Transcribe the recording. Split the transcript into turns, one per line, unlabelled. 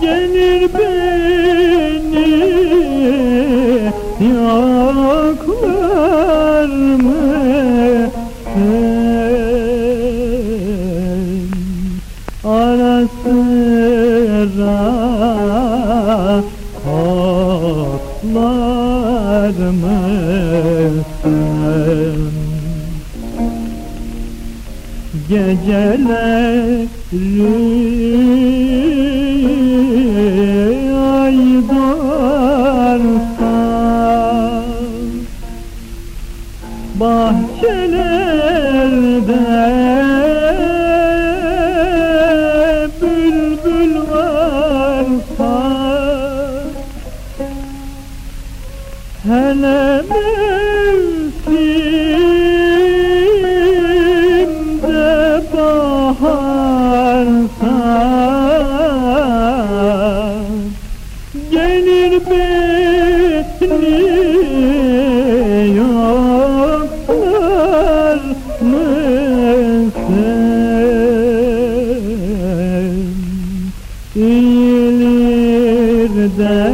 Gelir beni yoklar mı? Sen koklar mısın Geceleri aydarsa Bahçelerde bülbül varsa Hele mevsimde baharsa Gelir beni yoklar mısın? İyilir de